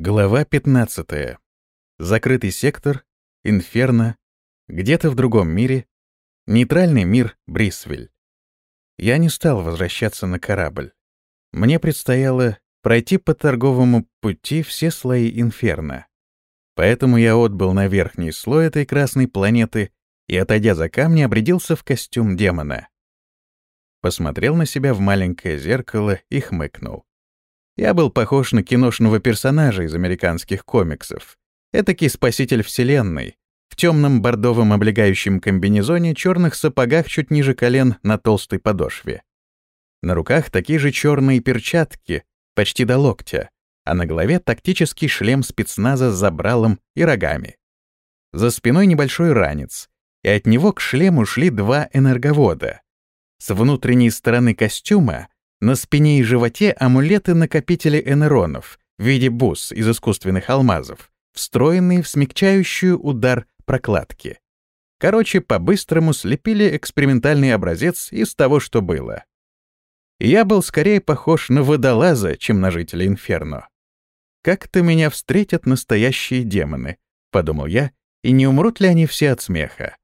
Глава 15. Закрытый сектор, Инферно, где-то в другом мире, нейтральный мир Брисвель. Я не стал возвращаться на корабль. Мне предстояло пройти по торговому пути все слои Инферно. Поэтому я отбыл на верхний слой этой красной планеты и, отойдя за камни, обрядился в костюм демона. Посмотрел на себя в маленькое зеркало и хмыкнул. Я был похож на киношного персонажа из американских комиксов. Этакий спаситель вселенной. В темном бордовом облегающем комбинезоне, черных сапогах чуть ниже колен на толстой подошве. На руках такие же черные перчатки, почти до локтя, а на голове тактический шлем спецназа с забралом и рогами. За спиной небольшой ранец, и от него к шлему шли два энерговода. С внутренней стороны костюма на спине и животе амулеты-накопители энеронов в виде бус из искусственных алмазов, встроенные в смягчающую удар прокладки. Короче, по-быстрому слепили экспериментальный образец из того, что было. Я был скорее похож на водолаза, чем на жителя Инферно. «Как-то меня встретят настоящие демоны», — подумал я, и не умрут ли они все от смеха.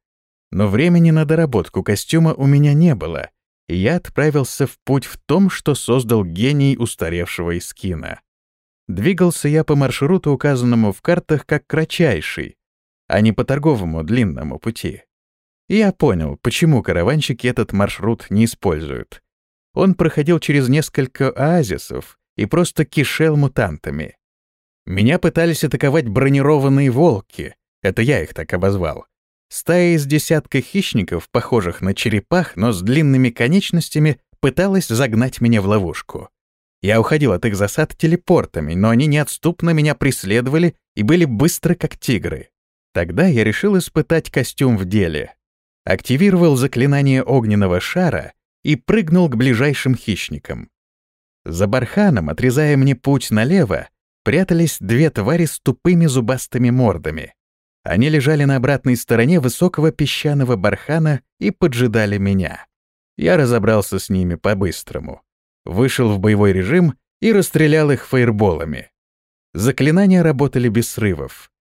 Но времени на доработку костюма у меня не было, я отправился в путь в том, что создал гений устаревшего Искина. Двигался я по маршруту, указанному в картах как кратчайший, а не по торговому длинному пути. Я понял, почему караванщики этот маршрут не используют. Он проходил через несколько оазисов и просто кишел мутантами. Меня пытались атаковать бронированные волки, это я их так обозвал, Стая из десятка хищников, похожих на черепах, но с длинными конечностями, пыталась загнать меня в ловушку. Я уходил от их засад телепортами, но они неотступно меня преследовали и были быстры, как тигры. Тогда я решил испытать костюм в деле. Активировал заклинание огненного шара и прыгнул к ближайшим хищникам. За барханом, отрезая мне путь налево, прятались две твари с тупыми зубастыми мордами. Они лежали на обратной стороне высокого песчаного бархана и поджидали меня. Я разобрался с ними по-быстрому. Вышел в боевой режим и расстрелял их фаерболами. Заклинания работали без срывов.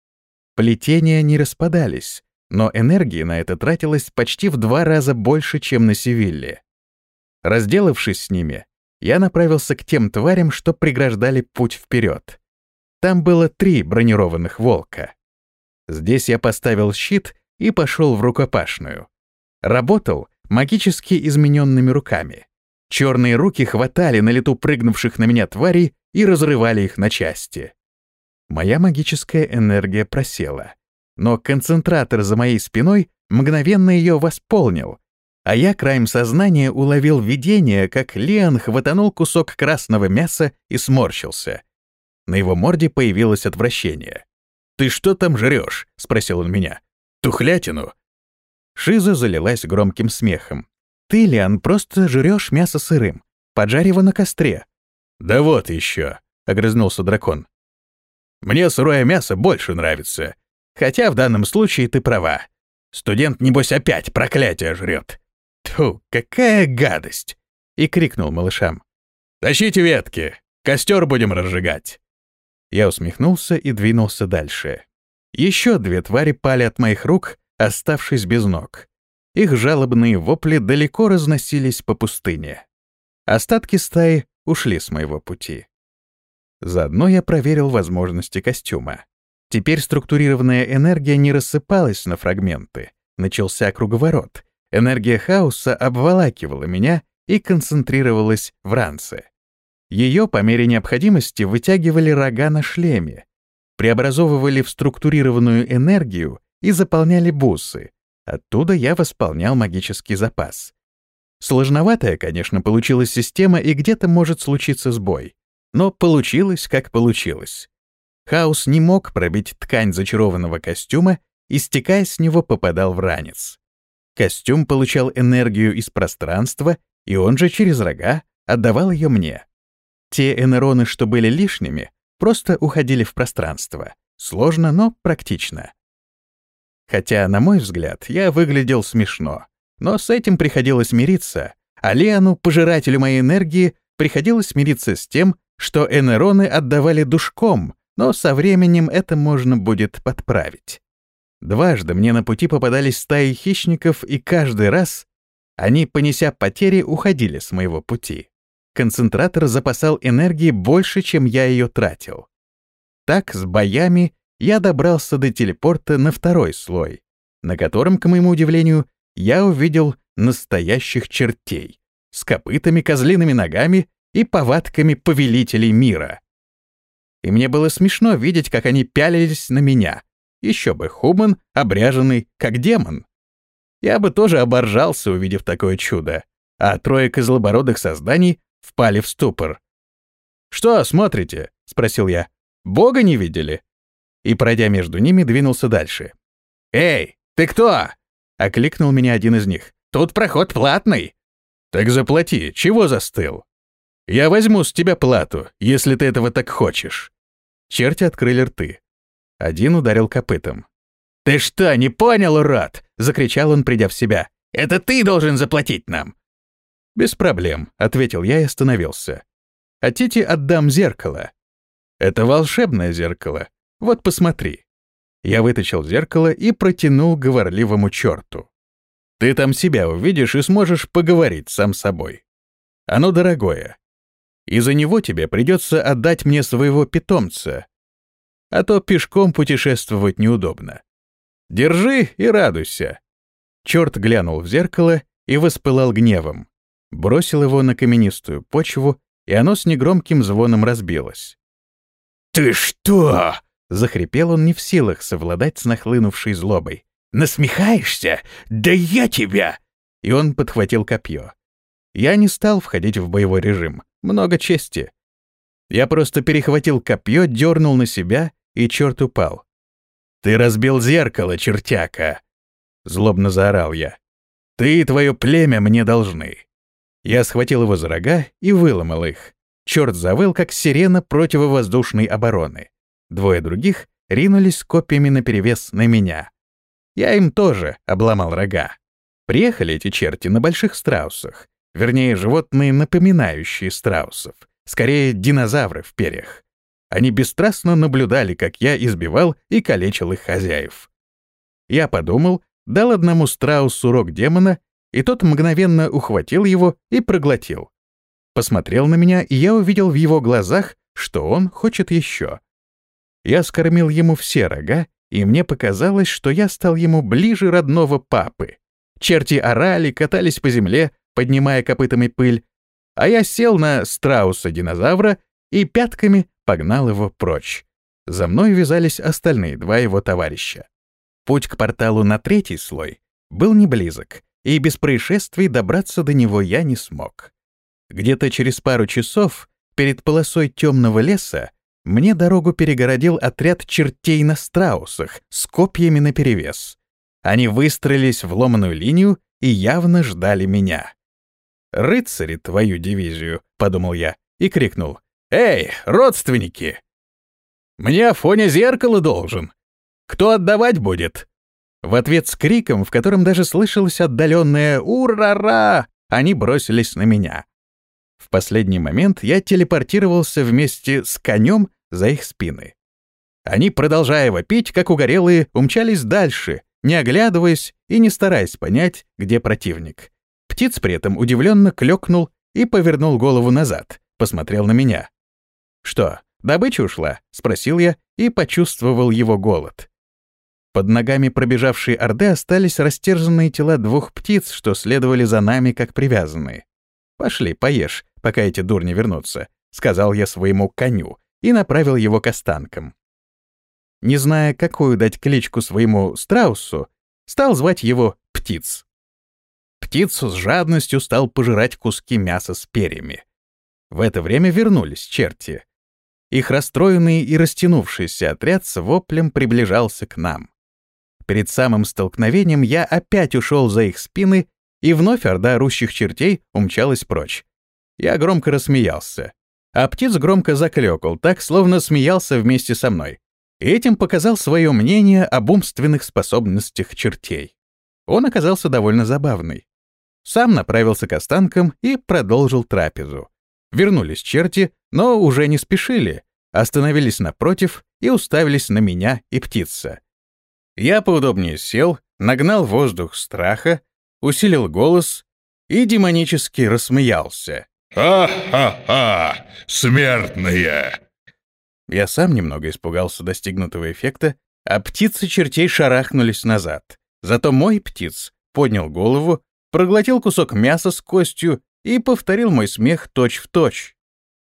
Плетения не распадались, но энергии на это тратилось почти в два раза больше, чем на Севилле. Разделавшись с ними, я направился к тем тварям, что преграждали путь вперед. Там было три бронированных волка. Здесь я поставил щит и пошел в рукопашную. Работал магически измененными руками. Черные руки хватали на лету прыгнувших на меня тварей и разрывали их на части. Моя магическая энергия просела. Но концентратор за моей спиной мгновенно ее восполнил, а я краем сознания уловил видение, как Леон хватанул кусок красного мяса и сморщился. На его морде появилось отвращение. «Ты что там жрешь?» — спросил он меня. «Тухлятину?» Шиза залилась громким смехом. «Ты, Лиан, просто жрешь мясо сырым. Поджарь его на костре». «Да вот еще», — огрызнулся дракон. «Мне сырое мясо больше нравится. Хотя в данном случае ты права. Студент, небось, опять проклятие жрет. Тьфу, какая гадость!» И крикнул малышам. «Тащите ветки, костер будем разжигать». Я усмехнулся и двинулся дальше. Еще две твари пали от моих рук, оставшись без ног. Их жалобные вопли далеко разносились по пустыне. Остатки стаи ушли с моего пути. Заодно я проверил возможности костюма. Теперь структурированная энергия не рассыпалась на фрагменты. Начался круговорот. Энергия хаоса обволакивала меня и концентрировалась в ранце. Ее по мере необходимости вытягивали рога на шлеме, преобразовывали в структурированную энергию и заполняли бусы. Оттуда я восполнял магический запас. Сложноватая, конечно, получилась система, и где-то может случиться сбой. Но получилось, как получилось. Хаос не мог пробить ткань зачарованного костюма и, стекая с него, попадал в ранец. Костюм получал энергию из пространства, и он же через рога отдавал ее мне. Те энероны, что были лишними, просто уходили в пространство. Сложно, но практично. Хотя, на мой взгляд, я выглядел смешно. Но с этим приходилось мириться, а Леону, пожирателю моей энергии, приходилось мириться с тем, что энероны отдавали душком, но со временем это можно будет подправить. Дважды мне на пути попадались стаи хищников, и каждый раз они, понеся потери, уходили с моего пути. Концентратор запасал энергии больше, чем я ее тратил. Так, с боями я добрался до телепорта на второй слой, на котором, к моему удивлению, я увидел настоящих чертей с копытами, козлиными ногами и повадками повелителей мира. И мне было смешно видеть, как они пялились на меня. Еще бы, Хуман, обряженный как демон. Я бы тоже оборжался, увидев такое чудо, а трое козлобородых созданий впали в ступор. «Что смотрите?» — спросил я. «Бога не видели?» И, пройдя между ними, двинулся дальше. «Эй, ты кто?» — окликнул меня один из них. «Тут проход платный». «Так заплати, чего застыл?» «Я возьму с тебя плату, если ты этого так хочешь». Черти открыли рты. Один ударил копытом. «Ты что, не понял, урод?» — закричал он, придя в себя. «Это ты должен заплатить нам!» «Без проблем», — ответил я и остановился. «Хотите, отдам зеркало?» «Это волшебное зеркало. Вот посмотри». Я вытащил зеркало и протянул говорливому черту. «Ты там себя увидишь и сможешь поговорить сам с собой. Оно дорогое. И за него тебе придется отдать мне своего питомца, а то пешком путешествовать неудобно. Держи и радуйся». Черт глянул в зеркало и воспылал гневом. Бросил его на каменистую почву, и оно с негромким звоном разбилось. «Ты что?» — захрипел он не в силах совладать с нахлынувшей злобой. «Насмехаешься? Да я тебя!» И он подхватил копье. Я не стал входить в боевой режим. Много чести. Я просто перехватил копье, дернул на себя, и черт упал. «Ты разбил зеркало, чертяка!» Злобно заорал я. «Ты и твое племя мне должны!» Я схватил его за рога и выломал их. Черт завыл, как сирена противовоздушной обороны. Двое других ринулись копьями наперевес на меня. Я им тоже обломал рога. Приехали эти черти на больших страусах. Вернее, животные, напоминающие страусов. Скорее, динозавры в перьях. Они бесстрастно наблюдали, как я избивал и калечил их хозяев. Я подумал, дал одному страусу рог демона, и тот мгновенно ухватил его и проглотил. Посмотрел на меня, и я увидел в его глазах, что он хочет еще. Я скормил ему все рога, и мне показалось, что я стал ему ближе родного папы. Черти орали, катались по земле, поднимая копытами пыль, а я сел на страуса-динозавра и пятками погнал его прочь. За мной вязались остальные два его товарища. Путь к порталу на третий слой был не близок, и без происшествий добраться до него я не смог. Где-то через пару часов, перед полосой темного леса, мне дорогу перегородил отряд чертей на страусах с копьями наперевес. Они выстроились в ломаную линию и явно ждали меня. «Рыцари твою дивизию», — подумал я, и крикнул. «Эй, родственники! Мне Афоня зеркало должен. Кто отдавать будет?» В ответ с криком, в котором даже слышалось отдаленное «Ура-ра!», они бросились на меня. В последний момент я телепортировался вместе с конем за их спины. Они, продолжая вопить, как угорелые, умчались дальше, не оглядываясь и не стараясь понять, где противник. Птиц при этом удивленно клёкнул и повернул голову назад, посмотрел на меня. «Что, добыча ушла?» — спросил я и почувствовал его голод. Под ногами пробежавшей орды остались растерзанные тела двух птиц, что следовали за нами как привязанные. «Пошли, поешь, пока эти дурни вернутся», — сказал я своему коню и направил его к останкам. Не зная, какую дать кличку своему страусу, стал звать его Птиц. Птиц с жадностью стал пожирать куски мяса с перьями. В это время вернулись черти. Их расстроенный и растянувшийся отряд с воплем приближался к нам. Перед самым столкновением я опять ушел за их спины, и вновь орда орущих чертей умчалась прочь. Я громко рассмеялся. А птиц громко заклёкал, так, словно смеялся вместе со мной. И этим показал свое мнение об умственных способностях чертей. Он оказался довольно забавный. Сам направился к останкам и продолжил трапезу. Вернулись черти, но уже не спешили. остановились напротив и уставились на меня и птица. Я поудобнее сел, нагнал воздух страха, усилил голос и демонически рассмеялся. «Ха-ха-ха! Смертные!» Я сам немного испугался достигнутого эффекта, а птицы чертей шарахнулись назад. Зато мой птиц поднял голову, проглотил кусок мяса с костью и повторил мой смех точь-в-точь.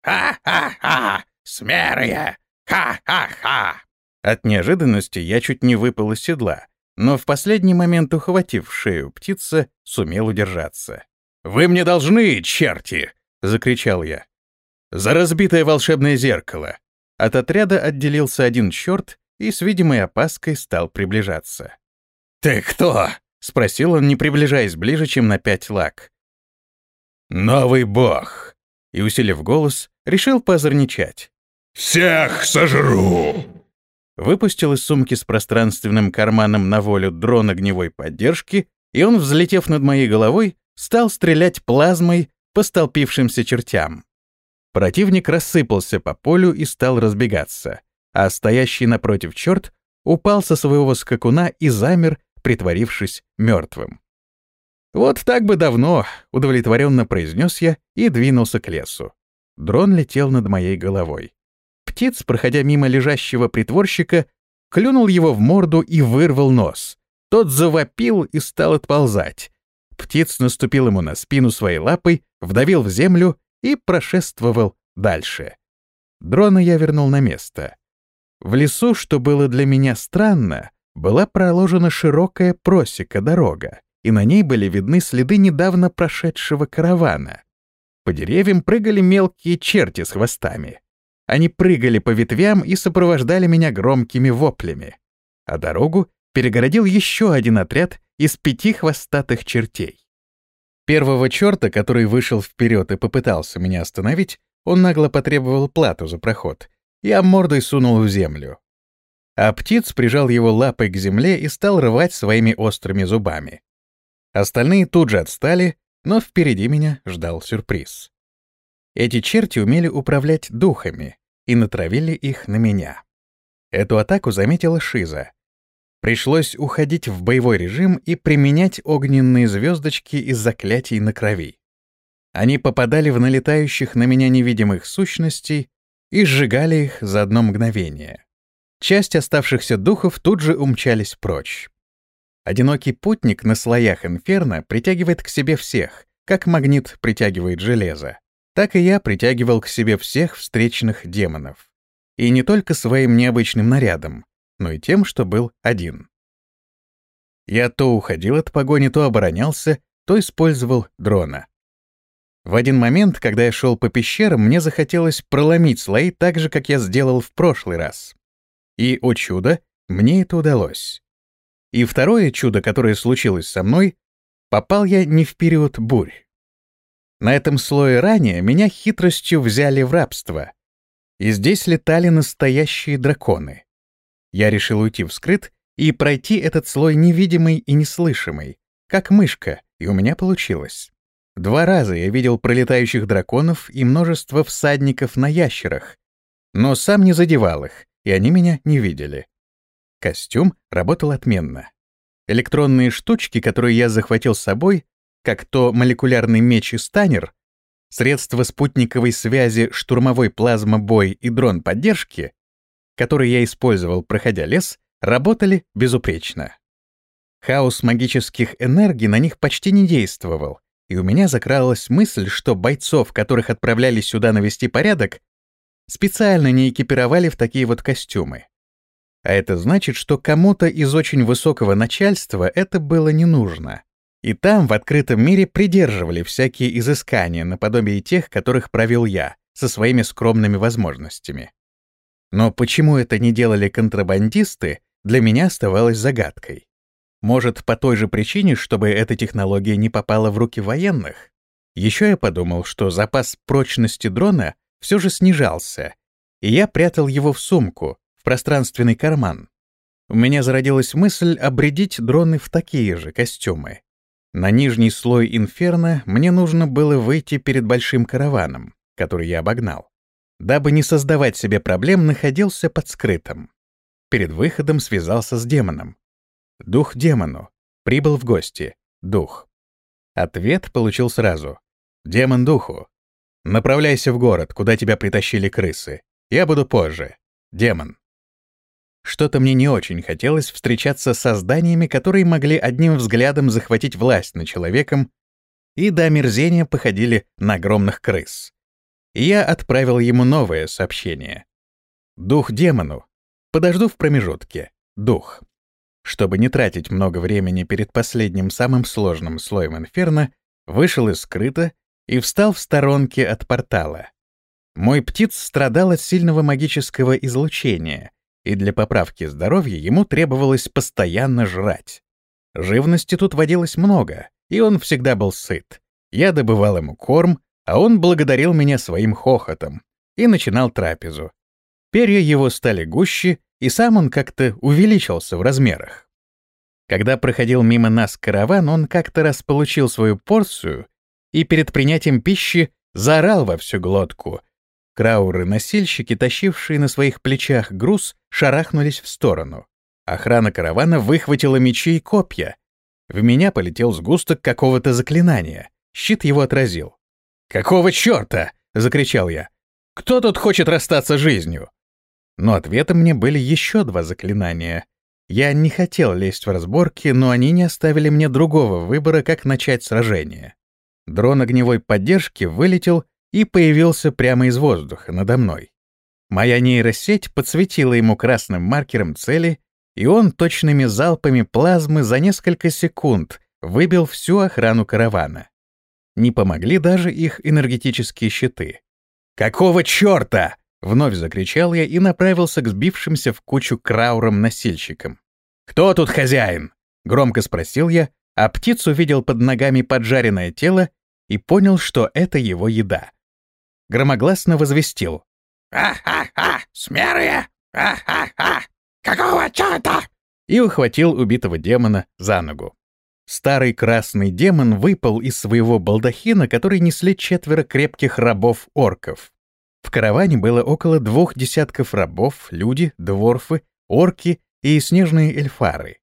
«Ха-ха-ха! Смерые! Ха-ха-ха!» От неожиданности я чуть не выпал из седла, но в последний момент, ухватив шею птицы, сумел удержаться. «Вы мне должны, черти!» — закричал я. «За разбитое волшебное зеркало!» От отряда отделился один черт и с видимой опаской стал приближаться. «Ты кто?» — спросил он, не приближаясь ближе, чем на пять лак. «Новый бог!» И, усилив голос, решил позорничать. «Всех сожру!» Выпустил из сумки с пространственным карманом на волю дрон огневой поддержки, и он, взлетев над моей головой, стал стрелять плазмой по столпившимся чертям. Противник рассыпался по полю и стал разбегаться, а стоящий напротив черт упал со своего скакуна и замер, притворившись мертвым. «Вот так бы давно», — удовлетворенно произнес я и двинулся к лесу. Дрон летел над моей головой. Птиц, проходя мимо лежащего притворщика, клюнул его в морду и вырвал нос. Тот завопил и стал отползать. Птиц наступил ему на спину своей лапой, вдавил в землю и прошествовал дальше. Дрона я вернул на место. В лесу, что было для меня странно, была проложена широкая просека дорога, и на ней были видны следы недавно прошедшего каравана. По деревьям прыгали мелкие черти с хвостами. Они прыгали по ветвям и сопровождали меня громкими воплями. А дорогу перегородил еще один отряд из пяти хвостатых чертей. Первого черта, который вышел вперед и попытался меня остановить, он нагло потребовал плату за проход. Я мордой сунул в землю а птиц прижал его лапой к земле и стал рвать своими острыми зубами. Остальные тут же отстали, но впереди меня ждал сюрприз. Эти черти умели управлять духами и натравили их на меня. Эту атаку заметила Шиза. Пришлось уходить в боевой режим и применять огненные звездочки из заклятий на крови. Они попадали в налетающих на меня невидимых сущностей и сжигали их за одно мгновение. Часть оставшихся духов тут же умчались прочь. Одинокий путник на слоях инферно притягивает к себе всех, как магнит притягивает железо. Так и я притягивал к себе всех встречных демонов. И не только своим необычным нарядом, но и тем, что был один. Я то уходил от погони, то оборонялся, то использовал дрона. В один момент, когда я шел по пещерам, мне захотелось проломить слои так же, как я сделал в прошлый раз. И, о чудо, мне это удалось. И второе чудо, которое случилось со мной, попал я не в период бурь. На этом слое ранее меня хитростью взяли в рабство. И здесь летали настоящие драконы. Я решил уйти вскрыт и пройти этот слой невидимый и неслышимый, как мышка, и у меня получилось. Два раза я видел пролетающих драконов и множество всадников на ящерах, но сам не задевал их, и они меня не видели. Костюм работал отменно. Электронные штучки, которые я захватил с собой, как то молекулярный меч и станер, средства спутниковой связи, штурмовой плазмобой и дрон поддержки, которые я использовал, проходя лес, работали безупречно. Хаос магических энергий на них почти не действовал, и у меня закралась мысль, что бойцов, которых отправляли сюда навести порядок, специально не экипировали в такие вот костюмы. А это значит, что кому-то из очень высокого начальства это было не нужно. И там, в открытом мире, придерживали всякие изыскания наподобие тех, которых провел я, со своими скромными возможностями. Но почему это не делали контрабандисты, для меня оставалось загадкой. Может, по той же причине, чтобы эта технология не попала в руки военных? Еще я подумал, что запас прочности дрона все же снижался, и я прятал его в сумку, в пространственный карман. У меня зародилась мысль обредить дроны в такие же костюмы. На нижний слой инферно мне нужно было выйти перед большим караваном, который я обогнал. дабы не создавать себе проблем, находился под скрытым. Перед выходом связался с демоном. Дух демону. Прибыл в гости. Дух. Ответ получил сразу. Демон духу. Направляйся в город, куда тебя притащили крысы. Я буду позже. Демон. Что-то мне не очень хотелось встречаться с созданиями, которые могли одним взглядом захватить власть над человеком и до омерзения походили на огромных крыс. Я отправил ему новое сообщение. Дух демону. Подожду в промежутке. Дух. Чтобы не тратить много времени перед последним самым сложным слоем инферно, вышел из скрыта и встал в сторонке от портала. Мой птиц страдал от сильного магического излучения — и для поправки здоровья ему требовалось постоянно жрать. Живности тут водилось много, и он всегда был сыт. Я добывал ему корм, а он благодарил меня своим хохотом и начинал трапезу. Перья его стали гуще, и сам он как-то увеличился в размерах. Когда проходил мимо нас караван, он как-то раз получил свою порцию и перед принятием пищи заорал во всю глотку, Крауры-носильщики, тащившие на своих плечах груз, шарахнулись в сторону. Охрана каравана выхватила мечи и копья. В меня полетел сгусток какого-то заклинания. Щит его отразил. «Какого черта?» — закричал я. «Кто тут хочет расстаться жизнью?» Но ответом мне были еще два заклинания. Я не хотел лезть в разборки, но они не оставили мне другого выбора, как начать сражение. Дрон огневой поддержки вылетел и появился прямо из воздуха надо мной. Моя нейросеть подсветила ему красным маркером цели, и он точными залпами плазмы за несколько секунд выбил всю охрану каравана. Не помогли даже их энергетические щиты. «Какого черта?» — вновь закричал я и направился к сбившимся в кучу краурам-носильщикам. «Кто тут хозяин?» — громко спросил я, а птиц увидел под ногами поджаренное тело и понял, что это его еда громогласно возвестил. «А-ха-ха! Смерые! А-ха-ха! Какого черта?» и ухватил убитого демона за ногу. Старый красный демон выпал из своего балдахина, который несли четверо крепких рабов-орков. В караване было около двух десятков рабов, люди, дворфы, орки и снежные эльфары.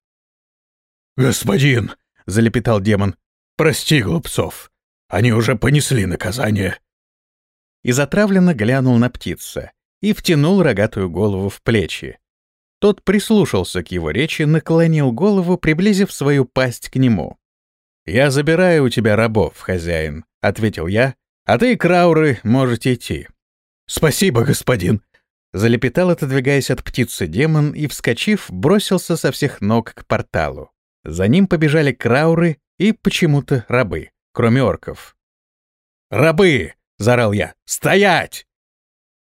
«Господин!» — залепетал демон. «Прости, глупцов. Они уже понесли наказание и затравленно глянул на птица и втянул рогатую голову в плечи. Тот прислушался к его речи, наклонил голову, приблизив свою пасть к нему. «Я забираю у тебя рабов, хозяин», — ответил я, «а ты, крауры, можете идти». «Спасибо, господин», — залепетал, отодвигаясь от птицы демон, и, вскочив, бросился со всех ног к порталу. За ним побежали крауры и почему-то рабы, кроме орков. «Рабы!» — заорал я. «Стоять!»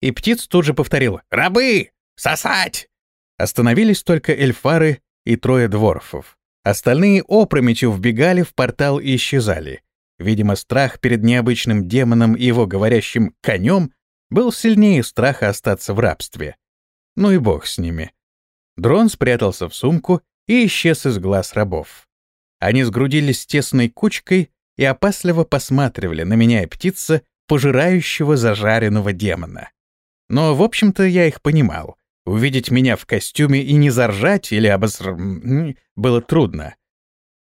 И птиц тут же повторил «Рабы! Сосать!» Остановились только эльфары и трое дворфов. Остальные опрометью вбегали в портал и исчезали. Видимо, страх перед необычным демоном и его говорящим «конем» был сильнее страха остаться в рабстве. Ну и бог с ними. Дрон спрятался в сумку и исчез из глаз рабов. Они сгрудились тесной кучкой и опасливо посматривали на меня и птица, пожирающего зажаренного демона. Но, в общем-то, я их понимал. Увидеть меня в костюме и не заржать или обоср... было трудно.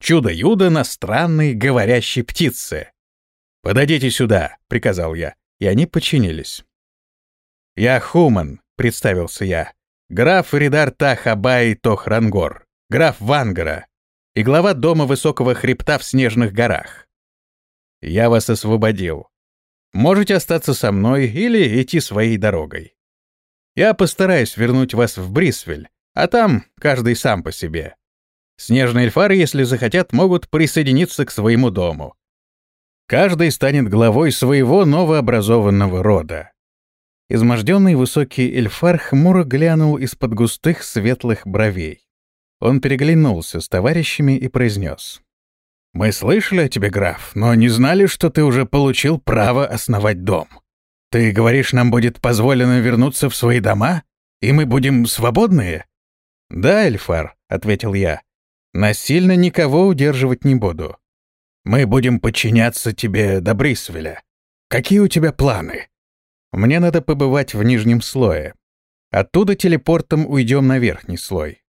Чудо-юдо на странной говорящей птице. «Подойдите сюда», — приказал я, и они подчинились. «Я Хуман», — представился я, граф Ридар Тахабай Тохрангор, граф Вангара и глава дома Высокого Хребта в Снежных горах. Я вас освободил. Можете остаться со мной или идти своей дорогой. Я постараюсь вернуть вас в Брисвель, а там каждый сам по себе. Снежные эльфары, если захотят, могут присоединиться к своему дому. Каждый станет главой своего новообразованного рода. Изможденный высокий эльфар хмуро глянул из-под густых светлых бровей. Он переглянулся с товарищами и произнес. Мы слышали о тебе, граф, но не знали, что ты уже получил право основать дом. Ты говоришь, нам будет позволено вернуться в свои дома, и мы будем свободные? Да, Эльфар, ответил я. Насильно никого удерживать не буду. Мы будем подчиняться тебе до Брисвеля. Какие у тебя планы? Мне надо побывать в нижнем слое. Оттуда телепортом уйдем на верхний слой.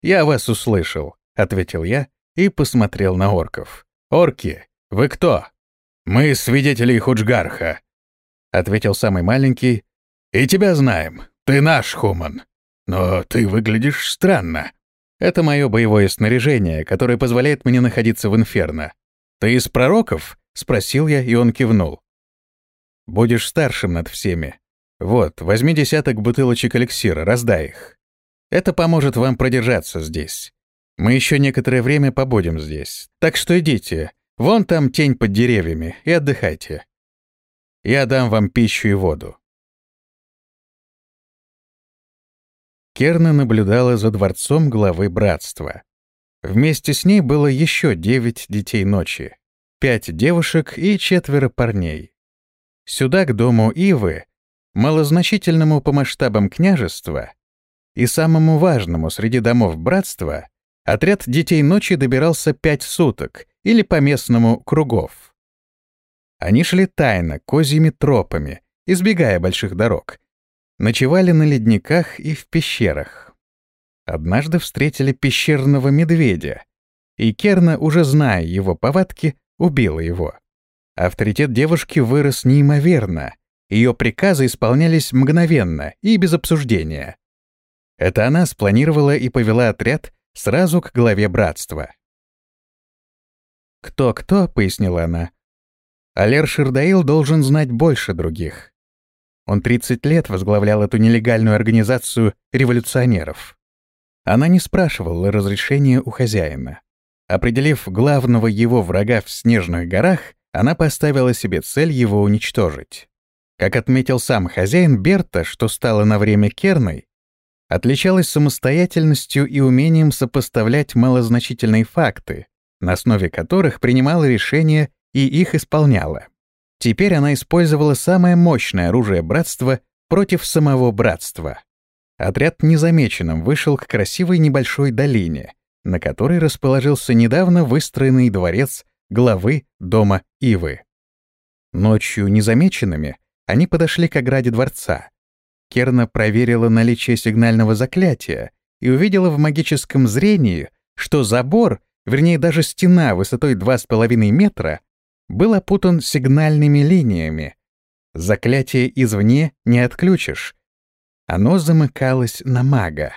Я вас услышал, ответил я и посмотрел на орков. Орки, вы кто? Мы свидетели Худжгарха, ответил самый маленький. И тебя знаем. Ты наш хуман. Но ты выглядишь странно. Это мое боевое снаряжение, которое позволяет мне находиться в инферно. Ты из пророков? спросил я, и он кивнул. Будешь старшим над всеми. Вот, возьми десяток бутылочек эликсира, раздай их. Это поможет вам продержаться здесь. Мы еще некоторое время побудем здесь. Так что идите. Вон там тень под деревьями и отдыхайте. Я дам вам пищу и воду. Керна наблюдала за дворцом главы братства. Вместе с ней было еще девять детей ночи, пять девушек и четверо парней. Сюда, к дому Ивы, малозначительному по масштабам княжества и самому важному среди домов братства, отряд детей ночи добирался пять суток или по-местному кругов. Они шли тайно, козьими тропами, избегая больших дорог, ночевали на ледниках и в пещерах. Однажды встретили пещерного медведя, и Керна, уже зная его повадки, убила его. Авторитет девушки вырос неимоверно. Ее приказы исполнялись мгновенно и без обсуждения. Это она спланировала и повела отряд сразу к главе братства. «Кто-кто», — пояснила она, — «Алер Ширдаил должен знать больше других. Он 30 лет возглавлял эту нелегальную организацию революционеров. Она не спрашивала разрешения у хозяина. Определив главного его врага в Снежных горах, она поставила себе цель его уничтожить. Как отметил сам хозяин Берта, что стало на время Керной, отличалась самостоятельностью и умением сопоставлять малозначительные факты, на основе которых принимала решения и их исполняла. Теперь она использовала самое мощное оружие братства против самого братства. Отряд незамеченным вышел к красивой небольшой долине, на которой расположился недавно выстроенный дворец главы дома Ивы. Ночью незамеченными они подошли к ограде дворца. Керна проверила наличие сигнального заклятия и увидела в магическом зрении, что забор, вернее даже стена высотой 2,5 метра, был опутан сигнальными линиями. Заклятие извне не отключишь. Оно замыкалось на мага.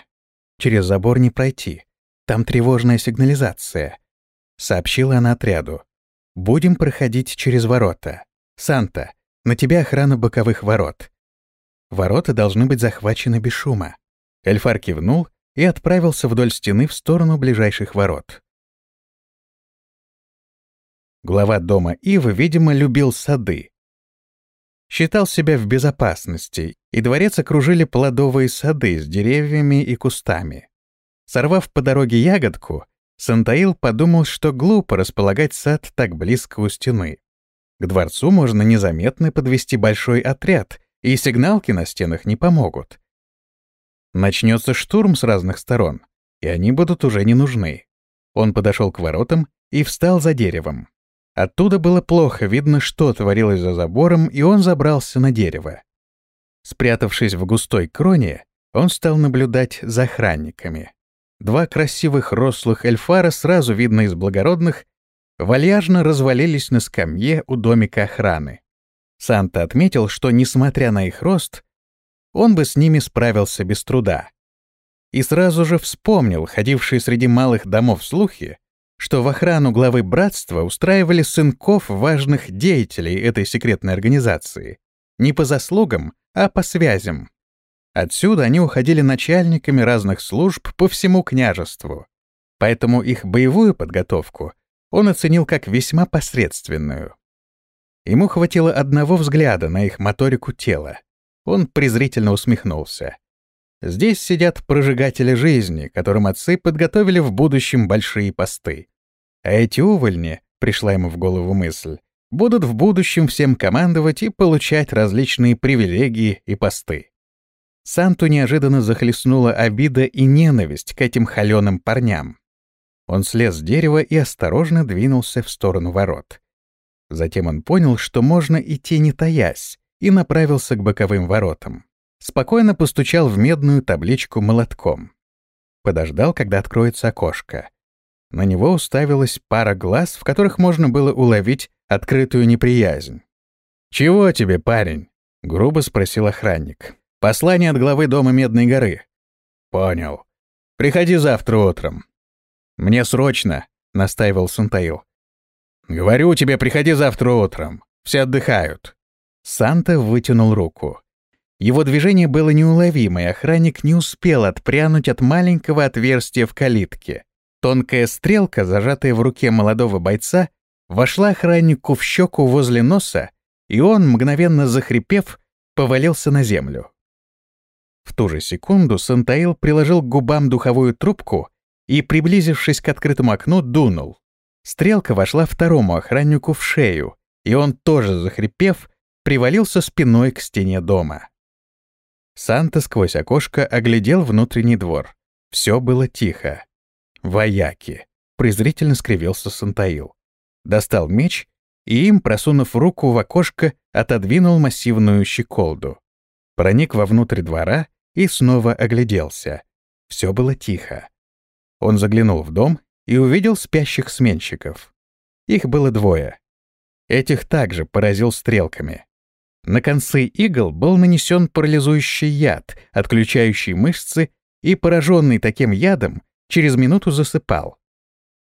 Через забор не пройти. Там тревожная сигнализация сообщила она отряду. «Будем проходить через ворота. Санта, на тебя охрана боковых ворот. Ворота должны быть захвачены без шума». Эльфар кивнул и отправился вдоль стены в сторону ближайших ворот. Глава дома Ивы, видимо, любил сады. Считал себя в безопасности, и дворец окружили плодовые сады с деревьями и кустами. Сорвав по дороге ягодку, Сантаил подумал, что глупо располагать сад так близко у стены. К дворцу можно незаметно подвести большой отряд, и сигналки на стенах не помогут. Начнется штурм с разных сторон, и они будут уже не нужны. Он подошел к воротам и встал за деревом. Оттуда было плохо видно, что творилось за забором, и он забрался на дерево. Спрятавшись в густой кроне, он стал наблюдать за охранниками. Два красивых рослых эльфара, сразу видно из благородных, вальяжно развалились на скамье у домика охраны. Санта отметил, что, несмотря на их рост, он бы с ними справился без труда. И сразу же вспомнил ходившие среди малых домов слухи, что в охрану главы братства устраивали сынков важных деятелей этой секретной организации. Не по заслугам, а по связям. Отсюда они уходили начальниками разных служб по всему княжеству, поэтому их боевую подготовку он оценил как весьма посредственную. Ему хватило одного взгляда на их моторику тела. Он презрительно усмехнулся. Здесь сидят прожигатели жизни, которым отцы подготовили в будущем большие посты. А эти увольни, пришла ему в голову мысль, будут в будущем всем командовать и получать различные привилегии и посты. Санту неожиданно захлестнула обида и ненависть к этим холеным парням. Он слез с дерева и осторожно двинулся в сторону ворот. Затем он понял, что можно идти не таясь, и направился к боковым воротам. Спокойно постучал в медную табличку молотком. Подождал, когда откроется окошко. На него уставилась пара глаз, в которых можно было уловить открытую неприязнь. «Чего тебе, парень?» — грубо спросил охранник. «Послание от главы дома Медной горы». «Понял. Приходи завтра утром». «Мне срочно», — настаивал Сантаил. «Говорю тебе, приходи завтра утром. Все отдыхают». Санта вытянул руку. Его движение было неуловимо, и охранник не успел отпрянуть от маленького отверстия в калитке. Тонкая стрелка, зажатая в руке молодого бойца, вошла охраннику в щеку возле носа, и он, мгновенно захрипев, повалился на землю. В ту же секунду Сантаил приложил к губам духовую трубку и, приблизившись к открытому окну, дунул. Стрелка вошла второму охраннику в шею, и он, тоже захрипев, привалился спиной к стене дома. Санта сквозь окошко оглядел внутренний двор. Все было тихо. «Вояки!» — презрительно скривился Сантаил. Достал меч и им, просунув руку в окошко, отодвинул массивную щеколду. Проник вовнутрь двора и снова огляделся. Все было тихо. Он заглянул в дом и увидел спящих сменщиков. Их было двое. Этих также поразил стрелками. На концы игл был нанесен парализующий яд, отключающий мышцы, и пораженный таким ядом через минуту засыпал.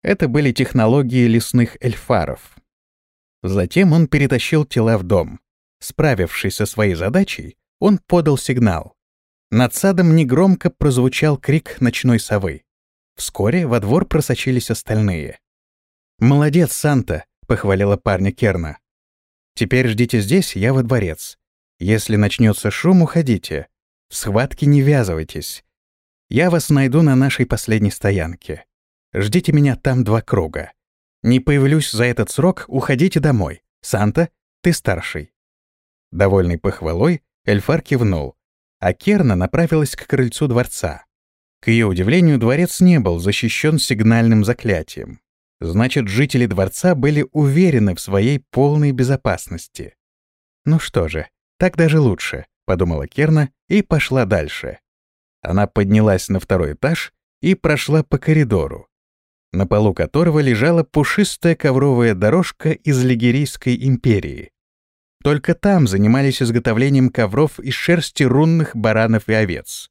Это были технологии лесных эльфаров. Затем он перетащил тела в дом. Справившись со своей задачей, он подал сигнал. Над садом негромко прозвучал крик ночной совы. Вскоре во двор просочились остальные. «Молодец, Санта!» — похвалила парня Керна. «Теперь ждите здесь, я во дворец. Если начнется шум, уходите. В схватке не ввязывайтесь. Я вас найду на нашей последней стоянке. Ждите меня там два круга. Не появлюсь за этот срок, уходите домой. Санта, ты старший». Довольный похвалой, Эльфар кивнул, а Керна направилась к крыльцу дворца. К ее удивлению, дворец не был защищен сигнальным заклятием. Значит, жители дворца были уверены в своей полной безопасности. «Ну что же, так даже лучше», — подумала Керна и пошла дальше. Она поднялась на второй этаж и прошла по коридору на полу которого лежала пушистая ковровая дорожка из Лигерийской империи. Только там занимались изготовлением ковров из шерсти рунных баранов и овец.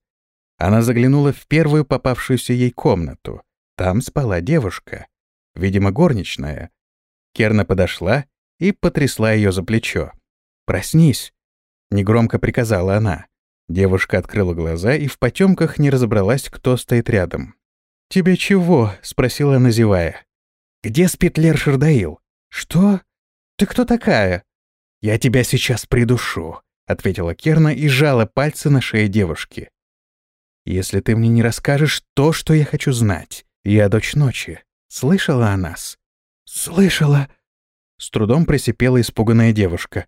Она заглянула в первую попавшуюся ей комнату. Там спала девушка, видимо, горничная. Керна подошла и потрясла ее за плечо. «Проснись!» — негромко приказала она. Девушка открыла глаза и в потемках не разобралась, кто стоит рядом. «Тебе чего?» — спросила она, зевая. «Где спит Лер Шердаил?» «Что? Ты кто такая?» «Я тебя сейчас придушу», — ответила Керна и сжала пальцы на шее девушки. «Если ты мне не расскажешь то, что я хочу знать, я дочь ночи. Слышала о нас?» «Слышала», — с трудом просипела испуганная девушка.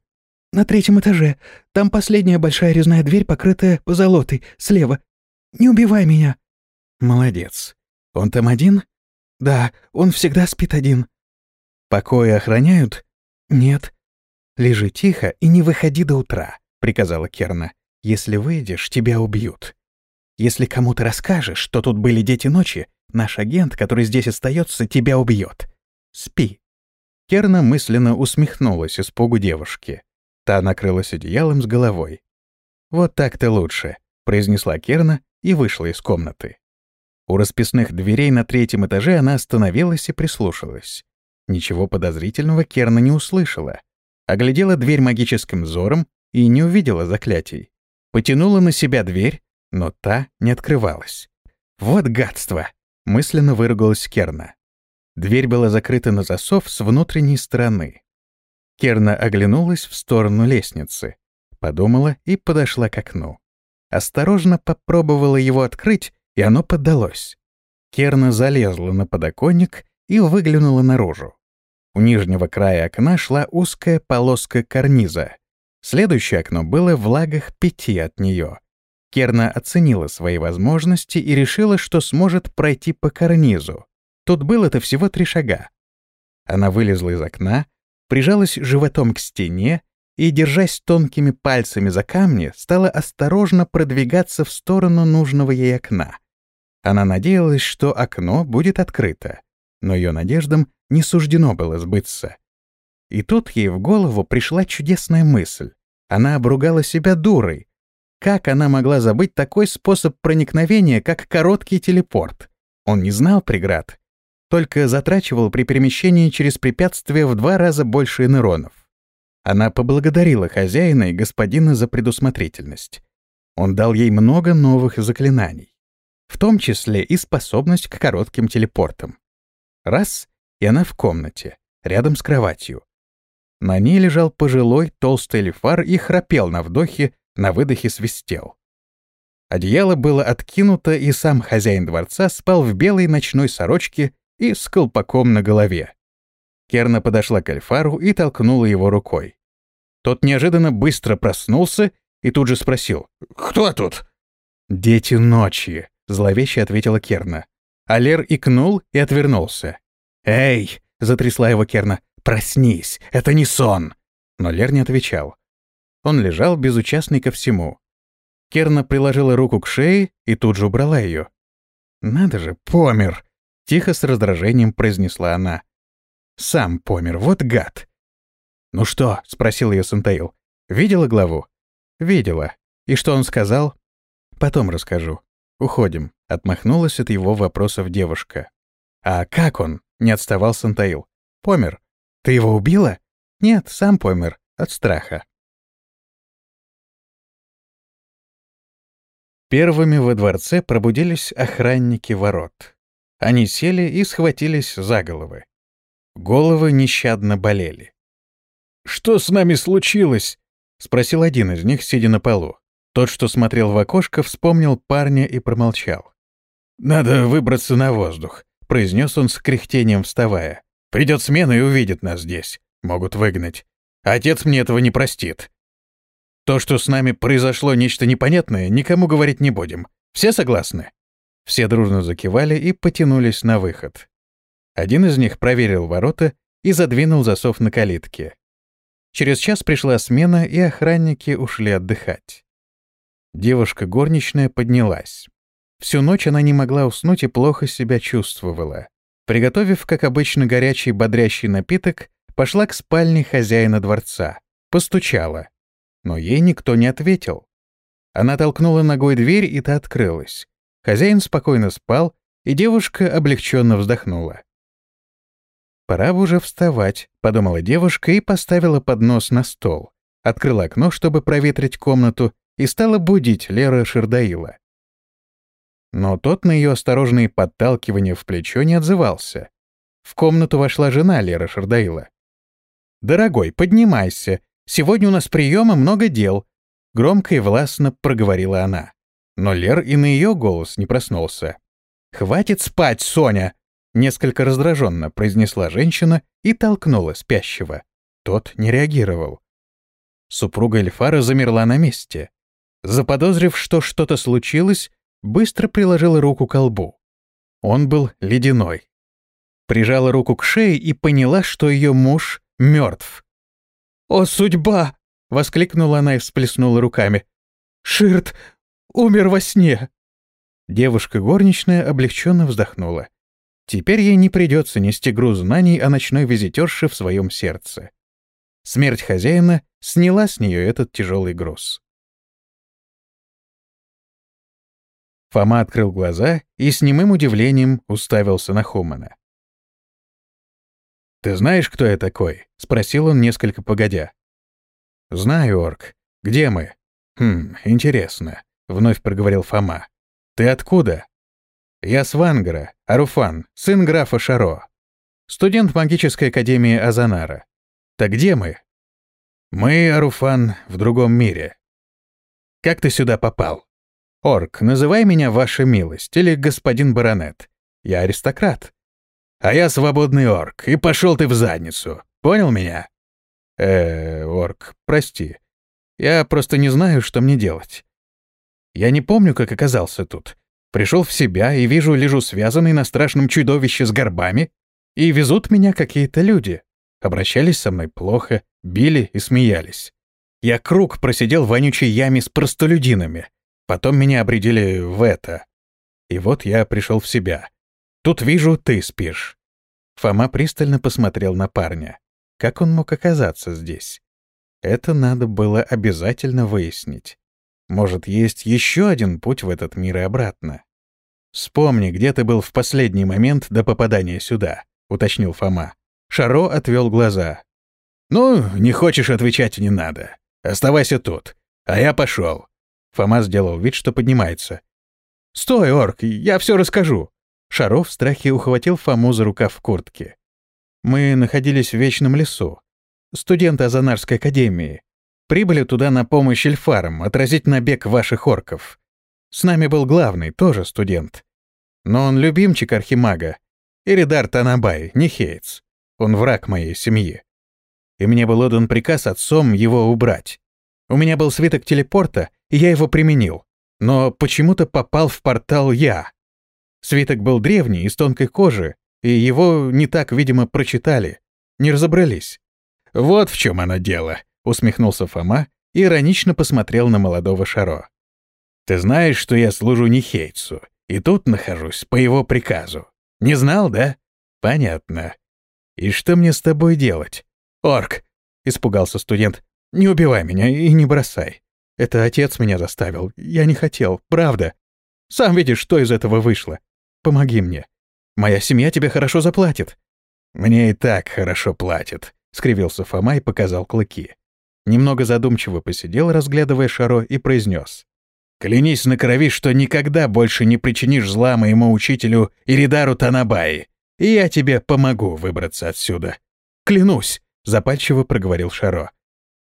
«На третьем этаже. Там последняя большая резная дверь, покрытая позолотой, слева. Не убивай меня». «Молодец. Он там один? Да, он всегда спит один. Покои охраняют? Нет. Лежи тихо и не выходи до утра, приказала Керна. Если выйдешь, тебя убьют. Если кому-то расскажешь, что тут были дети ночи, наш агент, который здесь остается, тебя убьет. Спи. Керна мысленно усмехнулась испугу девушки. Та накрылась одеялом с головой. «Вот так-то лучше», — произнесла Керна и вышла из комнаты. У расписных дверей на третьем этаже она остановилась и прислушалась. Ничего подозрительного Керна не услышала. Оглядела дверь магическим взором и не увидела заклятий. Потянула на себя дверь, но та не открывалась. «Вот гадство!» — мысленно выругалась Керна. Дверь была закрыта на засов с внутренней стороны. Керна оглянулась в сторону лестницы, подумала и подошла к окну. Осторожно попробовала его открыть и оно поддалось. Керна залезла на подоконник и выглянула наружу. У нижнего края окна шла узкая полоска карниза. Следующее окно было в лагах пяти от нее. Керна оценила свои возможности и решила, что сможет пройти по карнизу. Тут было-то всего три шага. Она вылезла из окна, прижалась животом к стене и, держась тонкими пальцами за камни, стала осторожно продвигаться в сторону нужного ей окна. Она надеялась, что окно будет открыто, но ее надеждам не суждено было сбыться. И тут ей в голову пришла чудесная мысль. Она обругала себя дурой. Как она могла забыть такой способ проникновения, как короткий телепорт? Он не знал преград, только затрачивал при перемещении через препятствия в два раза больше нейронов. Она поблагодарила хозяина и господина за предусмотрительность. Он дал ей много новых заклинаний, в том числе и способность к коротким телепортам. Раз — и она в комнате, рядом с кроватью. На ней лежал пожилой толстый лифар и храпел на вдохе, на выдохе свистел. Одеяло было откинуто, и сам хозяин дворца спал в белой ночной сорочке и с колпаком на голове. Керна подошла к Альфару и толкнула его рукой. Тот неожиданно быстро проснулся и тут же спросил «Кто тут?» «Дети ночи», — зловеще ответила Керна. Алер икнул и отвернулся. «Эй!» — затрясла его Керна. «Проснись! Это не сон!» Но Лер не отвечал. Он лежал безучастный ко всему. Керна приложила руку к шее и тут же убрала ее. «Надо же, помер!» — тихо с раздражением произнесла она. Сам помер, вот гад. «Ну что?» — спросил ее Сантаил. «Видела главу?» «Видела. И что он сказал?» «Потом расскажу. Уходим», — отмахнулась от его вопросов девушка. «А как он?» — не отставал Сантаил. «Помер. Ты его убила?» «Нет, сам помер. От страха». Первыми во дворце пробудились охранники ворот. Они сели и схватились за головы. Головы нещадно болели. «Что с нами случилось?» — спросил один из них, сидя на полу. Тот, что смотрел в окошко, вспомнил парня и промолчал. «Надо выбраться на воздух», — произнес он с кряхтением, вставая. «Придет смена и увидит нас здесь. Могут выгнать. Отец мне этого не простит. То, что с нами произошло нечто непонятное, никому говорить не будем. Все согласны?» Все дружно закивали и потянулись на выход. Один из них проверил ворота и задвинул засов на калитке. Через час пришла смена, и охранники ушли отдыхать. Девушка горничная поднялась. Всю ночь она не могла уснуть и плохо себя чувствовала. Приготовив, как обычно, горячий бодрящий напиток, пошла к спальне хозяина дворца. Постучала. Но ей никто не ответил. Она толкнула ногой дверь, и та открылась. Хозяин спокойно спал, и девушка облегченно вздохнула. «Пора уже вставать», — подумала девушка и поставила поднос на стол. Открыла окно, чтобы проветрить комнату, и стала будить Лера Шердаила. Но тот на ее осторожные подталкивания в плечо не отзывался. В комнату вошла жена Лера Шердаила. «Дорогой, поднимайся. Сегодня у нас приема много дел», — громко и властно проговорила она. Но Лер и на ее голос не проснулся. «Хватит спать, Соня!» Несколько раздраженно произнесла женщина и толкнула спящего. Тот не реагировал. Супруга Эльфара замерла на месте. Заподозрив, что что-то случилось, быстро приложила руку к колбу. Он был ледяной. Прижала руку к шее и поняла, что ее муж мертв. «О, судьба!» — воскликнула она и всплеснула руками. «Ширт умер во сне!» Девушка горничная облегченно вздохнула. Теперь ей не придется нести груз знаний о ночной визитерше в своем сердце. Смерть хозяина сняла с нее этот тяжелый груз. Фома открыл глаза и с немым удивлением уставился на Хумана. «Ты знаешь, кто я такой?» — спросил он несколько погодя. «Знаю, Орк. Где мы?» «Хм, интересно», — вновь проговорил Фома. «Ты откуда?» Я с Вангара, Аруфан, сын графа Шаро. Студент магической академии Азанара. Так где мы? Мы, Аруфан, в другом мире. Как ты сюда попал? Орк, называй меня ваша милость или господин баронет. Я аристократ. А я свободный орк, и пошел ты в задницу. Понял меня? Э, орк, прости. Я просто не знаю, что мне делать. Я не помню, как оказался тут. Пришел в себя и вижу, лежу связанный на страшном чудовище с горбами, и везут меня какие-то люди. Обращались со мной плохо, били и смеялись. Я круг просидел в вонючей яме с простолюдинами. Потом меня обредили в это. И вот я пришел в себя. Тут вижу, ты спишь. Фома пристально посмотрел на парня. Как он мог оказаться здесь? Это надо было обязательно выяснить. Может, есть еще один путь в этот мир и обратно? «Вспомни, где ты был в последний момент до попадания сюда», — уточнил Фома. Шаро отвел глаза. «Ну, не хочешь отвечать, не надо. Оставайся тут. А я пошел. Фома сделал вид, что поднимается. «Стой, орк, я все расскажу!» Шаро в страхе ухватил Фому за рукав в куртке. «Мы находились в Вечном лесу. Студенты Азанарской академии. Прибыли туда на помощь эльфарам, отразить набег ваших орков. С нами был главный, тоже студент. Но он любимчик архимага. Иридар Танабай, не Хейтс. Он враг моей семьи. И мне был отдан приказ отцом его убрать. У меня был свиток телепорта, и я его применил. Но почему-то попал в портал я. Свиток был древний, из тонкой кожи, и его не так, видимо, прочитали. Не разобрались. «Вот в чем оно дело», — усмехнулся Фома и иронично посмотрел на молодого Шаро. «Ты знаешь, что я служу не Хейтсу, и тут нахожусь по его приказу. Не знал, да? Понятно. И что мне с тобой делать?» «Орк!» — испугался студент. «Не убивай меня и не бросай. Это отец меня заставил. Я не хотел, правда. Сам видишь, что из этого вышло. Помоги мне. Моя семья тебе хорошо заплатит». «Мне и так хорошо платит», — скривился Фома и показал клыки. Немного задумчиво посидел, разглядывая Шаро, и произнес: «Клянись на крови, что никогда больше не причинишь зла моему учителю Иридару Танабаи, и я тебе помогу выбраться отсюда». «Клянусь», — запальчиво проговорил Шаро.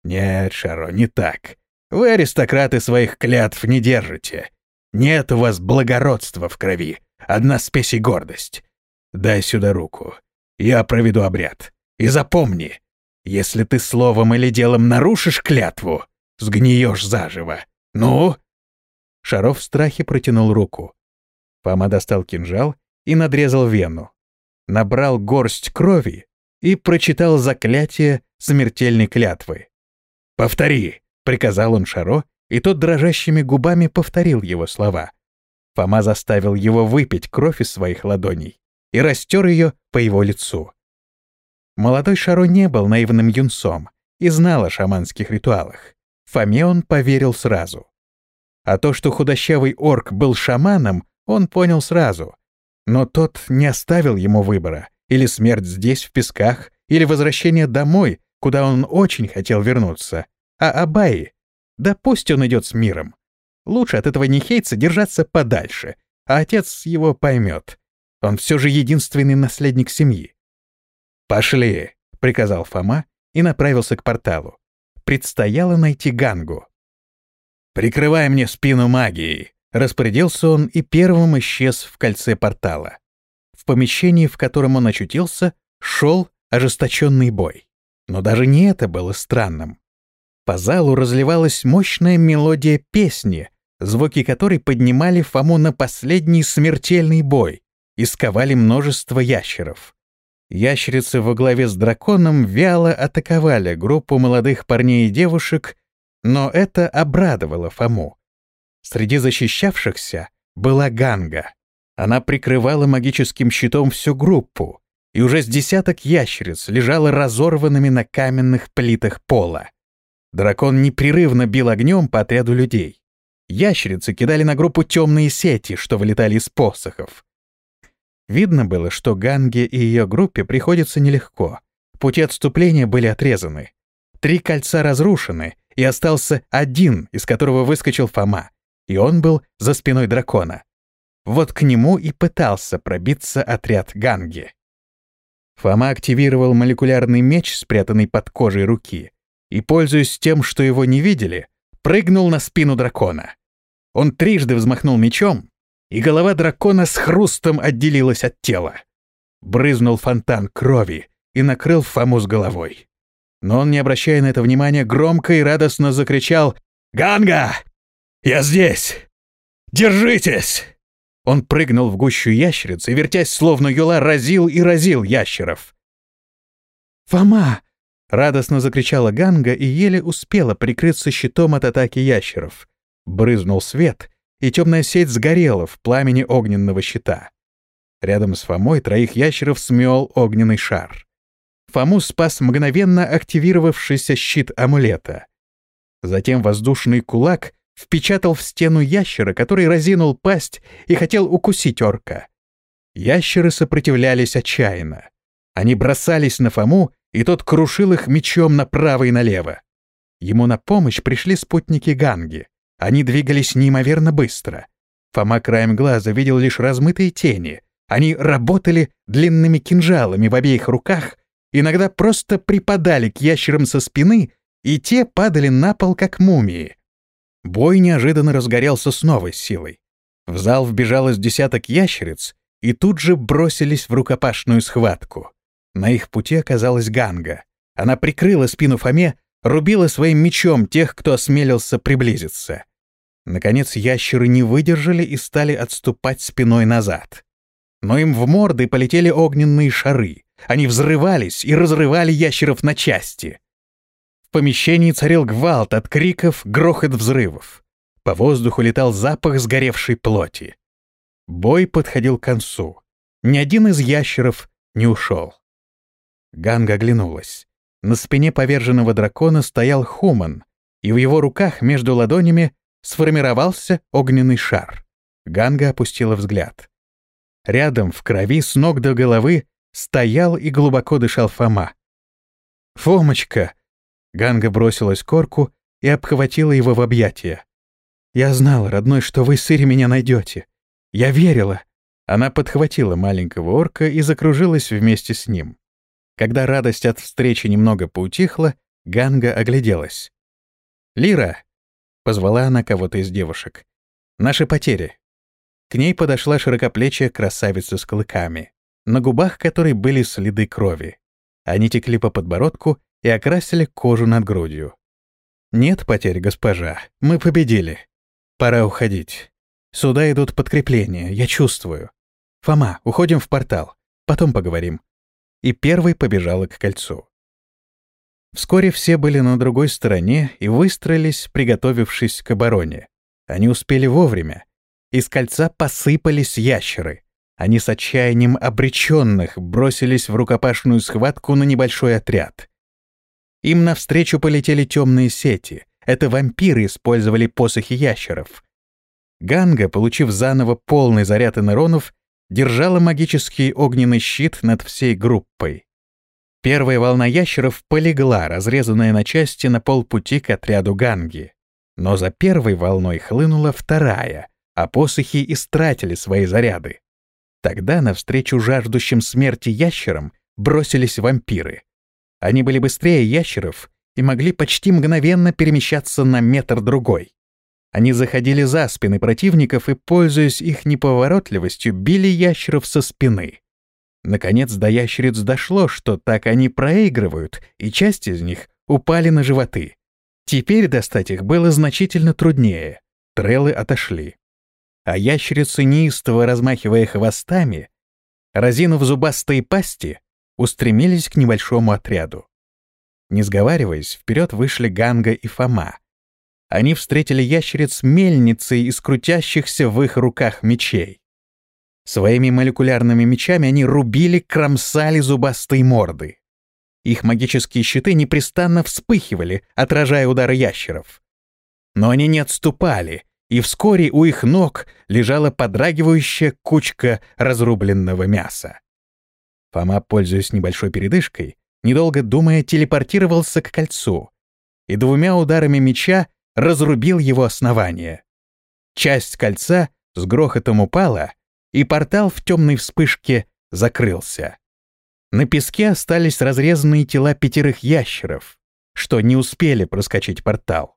«Нет, Шаро, не так. Вы, аристократы, своих клятв не держите. Нет у вас благородства в крови, одна спесь и гордость. Дай сюда руку. Я проведу обряд. И запомни, если ты словом или делом нарушишь клятву, сгниешь заживо. Ну?» Шаров в страхе протянул руку. Фома достал кинжал и надрезал вену. Набрал горсть крови и прочитал заклятие смертельной клятвы. «Повтори!» — приказал он Шаро, и тот дрожащими губами повторил его слова. Фома заставил его выпить кровь из своих ладоней и растер ее по его лицу. Молодой Шаро не был наивным юнцом и знал о шаманских ритуалах. Фоме он поверил сразу. А то, что худощавый орк был шаманом, он понял сразу. Но тот не оставил ему выбора, или смерть здесь, в песках, или возвращение домой, куда он очень хотел вернуться. А Абаи? Да пусть он идет с миром. Лучше от этого нехейца держаться подальше, а отец его поймет. Он все же единственный наследник семьи. «Пошли», — приказал Фома и направился к порталу. Предстояло найти Гангу. «Прикрывай мне спину магией», — распорядился он и первым исчез в кольце портала. В помещении, в котором он очутился, шел ожесточенный бой. Но даже не это было странным. По залу разливалась мощная мелодия песни, звуки которой поднимали Фому на последний смертельный бой и сковали множество ящеров. Ящерицы во главе с драконом вяло атаковали группу молодых парней и девушек, но это обрадовало Фому. Среди защищавшихся была Ганга. Она прикрывала магическим щитом всю группу, и уже с десяток ящериц лежало разорванными на каменных плитах пола. Дракон непрерывно бил огнем по отряду людей. Ящерицы кидали на группу темные сети, что вылетали из посохов. Видно было, что Ганге и ее группе приходится нелегко. Пути отступления были отрезаны. Три кольца разрушены, и остался один, из которого выскочил Фома, и он был за спиной дракона. Вот к нему и пытался пробиться отряд Ганги. Фома активировал молекулярный меч, спрятанный под кожей руки, и, пользуясь тем, что его не видели, прыгнул на спину дракона. Он трижды взмахнул мечом, и голова дракона с хрустом отделилась от тела. Брызнул фонтан крови и накрыл Фому с головой. Но он, не обращая на это внимания, громко и радостно закричал «Ганга! Я здесь! Держитесь!» Он прыгнул в гущу ящериц и, вертясь словно юла, разил и разил ящеров. «Фома! Радостно закричала Ганга и еле успела прикрыться щитом от атаки ящеров. Брызнул свет, и темная сеть сгорела в пламени огненного щита. Рядом с Фомой троих ящеров смел огненный шар. Фому спас мгновенно активировавшийся щит амулета. Затем воздушный кулак впечатал в стену ящера, который разинул пасть и хотел укусить орка. Ящеры сопротивлялись отчаянно. Они бросались на Фому, и тот крушил их мечом направо и налево. Ему на помощь пришли спутники Ганги. Они двигались неимоверно быстро. Фома краем глаза видел лишь размытые тени. Они работали длинными кинжалами в обеих руках, иногда просто припадали к ящерам со спины, и те падали на пол, как мумии. Бой неожиданно разгорелся с новой силой. В зал вбежалось десяток ящериц, и тут же бросились в рукопашную схватку. На их пути оказалась Ганга. Она прикрыла спину Фоме, рубила своим мечом тех, кто осмелился приблизиться. Наконец ящеры не выдержали и стали отступать спиной назад. Но им в морды полетели огненные шары. Они взрывались и разрывали ящеров на части. В помещении царил гвалт от криков, грохот взрывов. По воздуху летал запах сгоревшей плоти. Бой подходил к концу. Ни один из ящеров не ушел. Ганга оглянулась. На спине поверженного дракона стоял Хуман, и в его руках между ладонями сформировался огненный шар. Ганга опустила взгляд. Рядом, в крови, с ног до головы, стоял и глубоко дышал Фома. «Фомочка!» Ганга бросилась к орку и обхватила его в объятия. «Я знала, родной, что вы с Ири меня найдете. Я верила!» Она подхватила маленького орка и закружилась вместе с ним. Когда радость от встречи немного поутихла, Ганга огляделась. «Лира!» — позвала она кого-то из девушек. «Наши потери». К ней подошла широкоплечья красавица с клыками, на губах которой были следы крови. Они текли по подбородку и окрасили кожу над грудью. «Нет потерь, госпожа. Мы победили. Пора уходить. Сюда идут подкрепления, я чувствую. Фома, уходим в портал. Потом поговорим и первой побежала к кольцу. Вскоре все были на другой стороне и выстроились, приготовившись к обороне. Они успели вовремя. Из кольца посыпались ящеры. Они с отчаянием обреченных бросились в рукопашную схватку на небольшой отряд. Им навстречу полетели темные сети. Это вампиры использовали посохи ящеров. Ганга, получив заново полный заряд энеронов, держала магический огненный щит над всей группой. Первая волна ящеров полегла, разрезанная на части на полпути к отряду Ганги. Но за первой волной хлынула вторая, а посохи истратили свои заряды. Тогда навстречу жаждущим смерти ящерам бросились вампиры. Они были быстрее ящеров и могли почти мгновенно перемещаться на метр-другой. Они заходили за спины противников и, пользуясь их неповоротливостью, били ящеров со спины. Наконец до ящериц дошло, что так они проигрывают, и часть из них упали на животы. Теперь достать их было значительно труднее. Треллы отошли. А ящерицы, неистово размахивая хвостами, разинув зубастые пасти, устремились к небольшому отряду. Не сговариваясь, вперед вышли Ганга и Фома, они встретили ящериц мельницей из крутящихся в их руках мечей. Своими молекулярными мечами они рубили, кромсали зубастые морды. Их магические щиты непрестанно вспыхивали, отражая удары ящеров. Но они не отступали, и вскоре у их ног лежала подрагивающая кучка разрубленного мяса. Фома, пользуясь небольшой передышкой, недолго думая, телепортировался к кольцу и двумя ударами меча разрубил его основание. Часть кольца с грохотом упала, и портал в темной вспышке закрылся. На песке остались разрезанные тела пятерых ящеров, что не успели проскочить портал.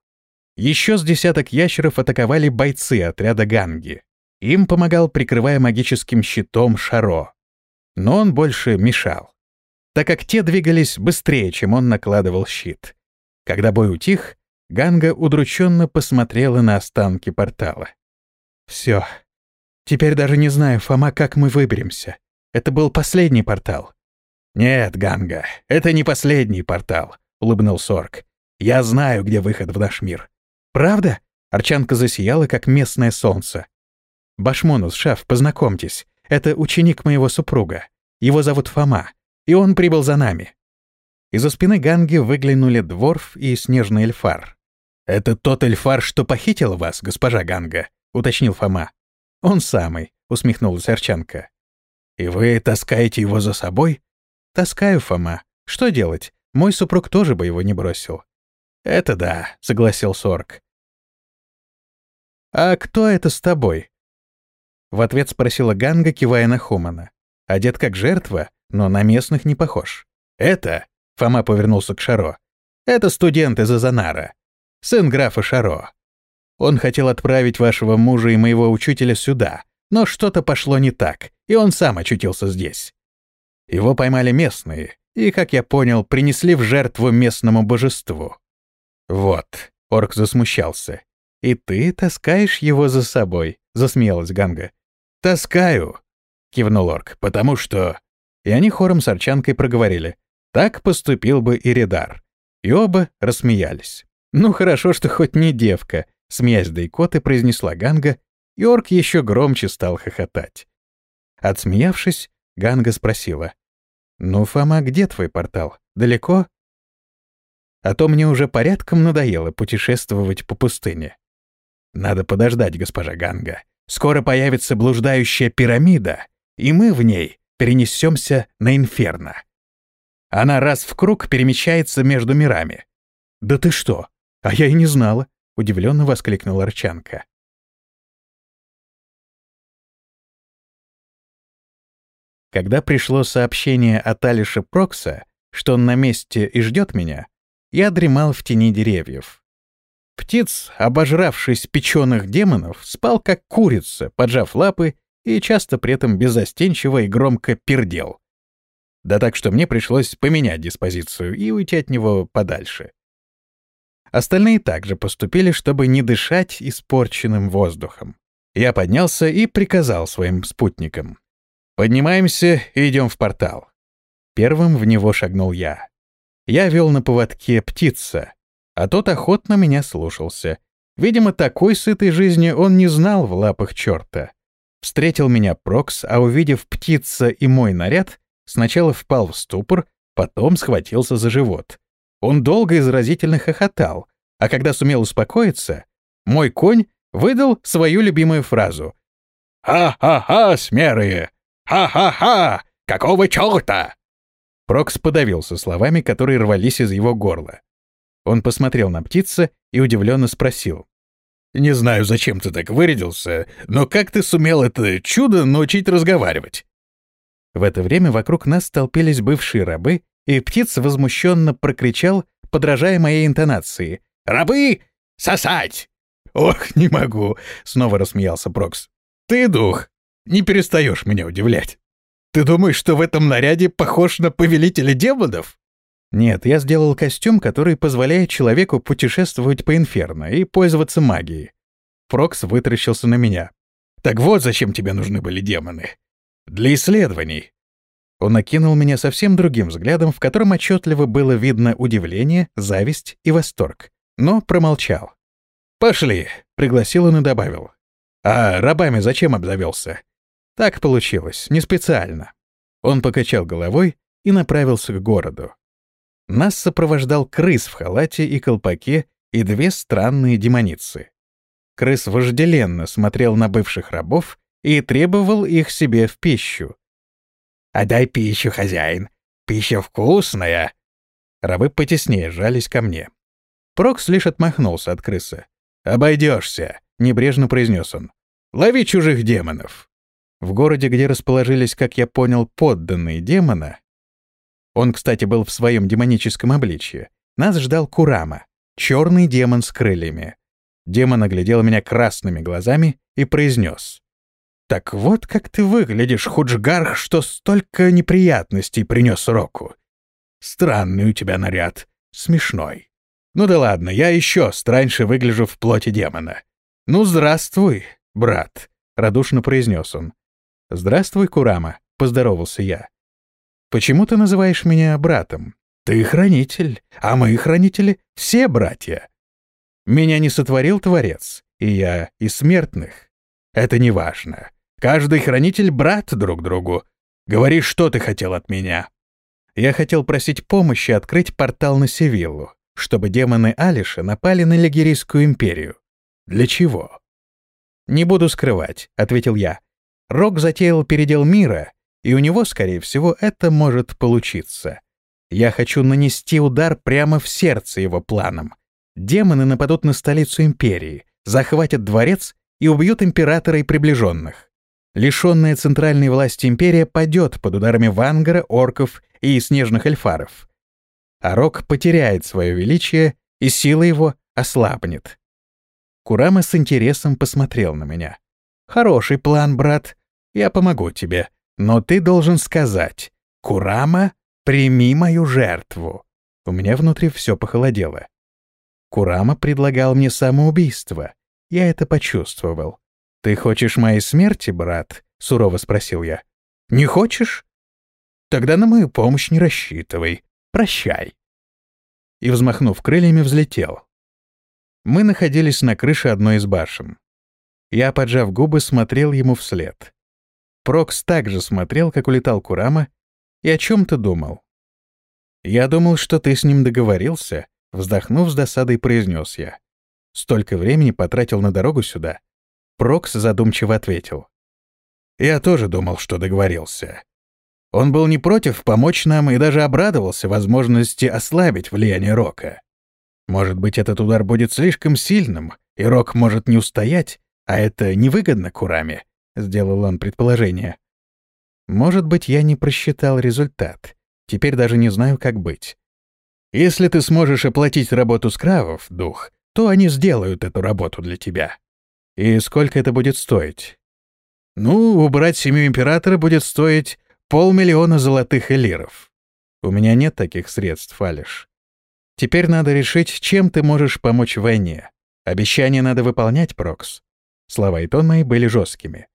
Еще с десяток ящеров атаковали бойцы отряда Ганги. Им помогал, прикрывая магическим щитом Шаро. Но он больше мешал, так как те двигались быстрее, чем он накладывал щит. Когда бой утих, Ганга удрученно посмотрела на останки портала. Все. Теперь даже не знаю, Фома, как мы выберемся. Это был последний портал. «Нет, Ганга, это не последний портал», — улыбнулся Орк. «Я знаю, где выход в наш мир». «Правда?» — Арчанка засияла, как местное солнце. «Башмонус, Шаф, познакомьтесь. Это ученик моего супруга. Его зовут Фома, и он прибыл за нами». Из-за спины Ганги выглянули Дворф и Снежный Эльфар. «Это тот Эльфар, что похитил вас, госпожа Ганга», — уточнил Фома. «Он самый», — усмехнулась Арчанка. «И вы таскаете его за собой?» «Таскаю, Фома. Что делать? Мой супруг тоже бы его не бросил». «Это да», — согласился Орк. «А кто это с тобой?» В ответ спросила Ганга, кивая на Хумана. Одет как жертва, но на местных не похож. «Это?» — Фома повернулся к Шаро. «Это студент из Азанара. Сын графа Шаро. Он хотел отправить вашего мужа и моего учителя сюда, но что-то пошло не так, и он сам очутился здесь. Его поймали местные, и, как я понял, принесли в жертву местному божеству. Вот, орк засмущался. «И ты таскаешь его за собой», — засмеялась Ганга. «Таскаю», — кивнул орк, — «потому что...» И они хором с Арчанкой проговорили. Так поступил бы и Редар. И оба рассмеялись. «Ну хорошо, что хоть не девка», — смеясь до икоты, произнесла Ганга, и орк еще громче стал хохотать. Отсмеявшись, Ганга спросила. «Ну, Фома, где твой портал? Далеко?» «А то мне уже порядком надоело путешествовать по пустыне». «Надо подождать, госпожа Ганга. Скоро появится блуждающая пирамида, и мы в ней перенесемся на Инферно. Она раз в круг перемещается между мирами». «Да ты что? А я и не знала», — удивленно воскликнула Арчанка. Когда пришло сообщение от Алиша Прокса, что он на месте и ждет меня, я дремал в тени деревьев. Птиц, обожравшись печеных демонов, спал как курица, поджав лапы и часто при этом безостенчиво и громко пердел. Да так, что мне пришлось поменять диспозицию и уйти от него подальше. Остальные также поступили, чтобы не дышать испорченным воздухом. Я поднялся и приказал своим спутникам. Поднимаемся и идем в портал. Первым в него шагнул я. Я вел на поводке птица, а тот охотно меня слушался. Видимо, такой сытой жизни он не знал в лапах черта. Встретил меня Прокс, а увидев птица и мой наряд, сначала впал в ступор, потом схватился за живот. Он долго и заразительно хохотал, а когда сумел успокоиться, мой конь выдал свою любимую фразу. «Ха-ха-ха, смерые! «Ха-ха-ха! Какого черта?» Прокс подавился словами, которые рвались из его горла. Он посмотрел на птица и удивленно спросил. «Не знаю, зачем ты так вырядился, но как ты сумел это чудо научить разговаривать?» В это время вокруг нас столпились бывшие рабы, и птица возмущенно прокричал, подражая моей интонации. «Рабы! Сосать!» «Ох, не могу!» — снова рассмеялся Прокс. «Ты дух! не перестаешь меня удивлять. Ты думаешь, что в этом наряде похож на повелителя демонов? Нет, я сделал костюм, который позволяет человеку путешествовать по инферно и пользоваться магией. Прокс вытаращился на меня. Так вот, зачем тебе нужны были демоны. Для исследований. Он окинул меня совсем другим взглядом, в котором отчетливо было видно удивление, зависть и восторг, но промолчал. «Пошли», — пригласил он и добавил. «А рабами зачем обзавелся? Так получилось, не специально. Он покачал головой и направился к городу. Нас сопровождал крыс в халате и колпаке и две странные демоницы. Крыс вожделенно смотрел на бывших рабов и требовал их себе в пищу. «Отдай пищу, хозяин! Пища вкусная!» Рабы потеснее жались ко мне. Прокс лишь отмахнулся от крысы. «Обойдешься», — небрежно произнес он. «Лови чужих демонов». В городе, где расположились, как я понял, подданные демона, он, кстати, был в своем демоническом обличье, нас ждал Курама, черный демон с крыльями. Демон оглядел меня красными глазами и произнес. «Так вот как ты выглядишь, Худжгарх, что столько неприятностей принес Року. Странный у тебя наряд, смешной. Ну да ладно, я еще страньше выгляжу в плоти демона. Ну, здравствуй, брат», — радушно произнес он. «Здравствуй, Курама», — поздоровался я. Почему ты называешь меня братом? Ты хранитель, а мы хранители — все братья. Меня не сотворил Творец, и я из смертных. Это не важно. Каждый хранитель — брат друг другу. Говори, что ты хотел от меня. Я хотел просить помощи открыть портал на Севиллу, чтобы демоны Алиша напали на Лигерийскую империю. Для чего? «Не буду скрывать», — ответил я. Рок затеял передел мира, и у него, скорее всего, это может получиться. Я хочу нанести удар прямо в сердце его планам. Демоны нападут на столицу империи, захватят дворец и убьют императора и приближенных. Лишенная центральной власти империя падет под ударами Вангара, орков и снежных эльфаров. А потеряет свое величие, и сила его ослабнет. Курама с интересом посмотрел на меня. «Хороший план, брат. Я помогу тебе. Но ты должен сказать, Курама, прими мою жертву. У меня внутри все похолодело. Курама предлагал мне самоубийство. Я это почувствовал. «Ты хочешь моей смерти, брат?» — сурово спросил я. «Не хочешь? Тогда на мою помощь не рассчитывай. Прощай». И, взмахнув крыльями, взлетел. Мы находились на крыше одной из башен. Я, поджав губы, смотрел ему вслед. Прокс также смотрел, как улетал Курама, и о чем-то думал. «Я думал, что ты с ним договорился», — вздохнув с досадой, произнес я. «Столько времени потратил на дорогу сюда». Прокс задумчиво ответил. «Я тоже думал, что договорился. Он был не против помочь нам и даже обрадовался возможности ослабить влияние Рока. Может быть, этот удар будет слишком сильным, и Рок может не устоять, а это невыгодно Кураме сделал он предположение. Может быть, я не просчитал результат. Теперь даже не знаю, как быть. Если ты сможешь оплатить работу скравов, дух, то они сделают эту работу для тебя. И сколько это будет стоить? Ну, убрать семью императора будет стоить полмиллиона золотых элиров. У меня нет таких средств, Алиш. Теперь надо решить, чем ты можешь помочь войне. Обещание надо выполнять, Прокс. Слова и тон мои были жесткими.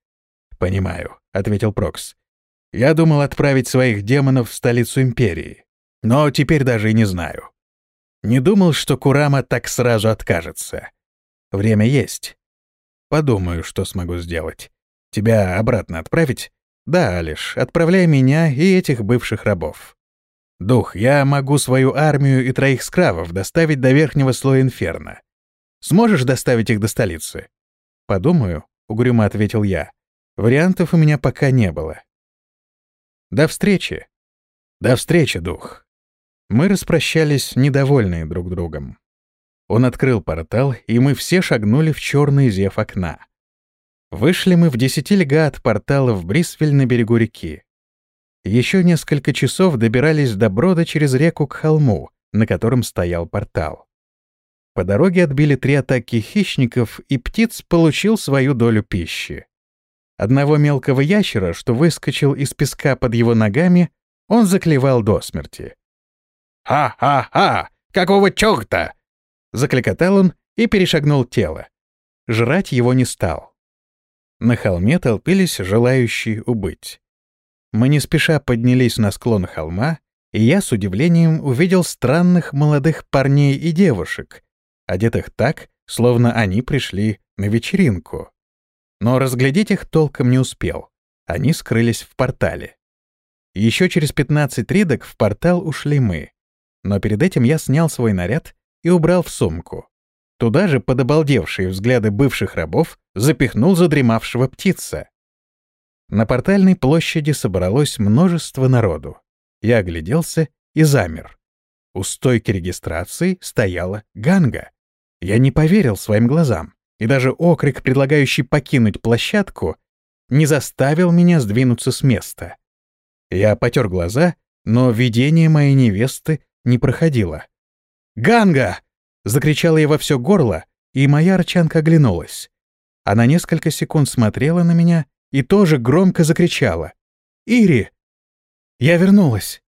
«Понимаю», — ответил Прокс. «Я думал отправить своих демонов в столицу Империи, но теперь даже и не знаю. Не думал, что Курама так сразу откажется. Время есть. Подумаю, что смогу сделать. Тебя обратно отправить? Да, Алиш, отправляй меня и этих бывших рабов. Дух, я могу свою армию и троих скравов доставить до верхнего слоя инферно. Сможешь доставить их до столицы? Подумаю, — угрюмо ответил я. Вариантов у меня пока не было. До встречи. До встречи, дух. Мы распрощались, недовольные друг другом. Он открыл портал, и мы все шагнули в черный зев окна. Вышли мы в десяти льга от портала в Брисвель на берегу реки. Еще несколько часов добирались до брода через реку к холму, на котором стоял портал. По дороге отбили три атаки хищников, и птиц получил свою долю пищи. Одного мелкого ящера, что выскочил из песка под его ногами, он заклевал до смерти. «Ха-ха-ха! Какого чёрта?» Закликотал он и перешагнул тело. Жрать его не стал. На холме толпились желающие убыть. Мы не спеша поднялись на склон холма, и я с удивлением увидел странных молодых парней и девушек, одетых так, словно они пришли на вечеринку но разглядеть их толком не успел. Они скрылись в портале. Еще через 15 ридок в портал ушли мы. Но перед этим я снял свой наряд и убрал в сумку. Туда же под обалдевшие взгляды бывших рабов запихнул задремавшего птица. На портальной площади собралось множество народу. Я огляделся и замер. У стойки регистрации стояла Ганга. Я не поверил своим глазам и даже окрик, предлагающий покинуть площадку, не заставил меня сдвинуться с места. Я потер глаза, но видение моей невесты не проходило. «Ганга!» — закричала я во все горло, и моя арчанка оглянулась. Она несколько секунд смотрела на меня и тоже громко закричала. «Ири!» Я вернулась.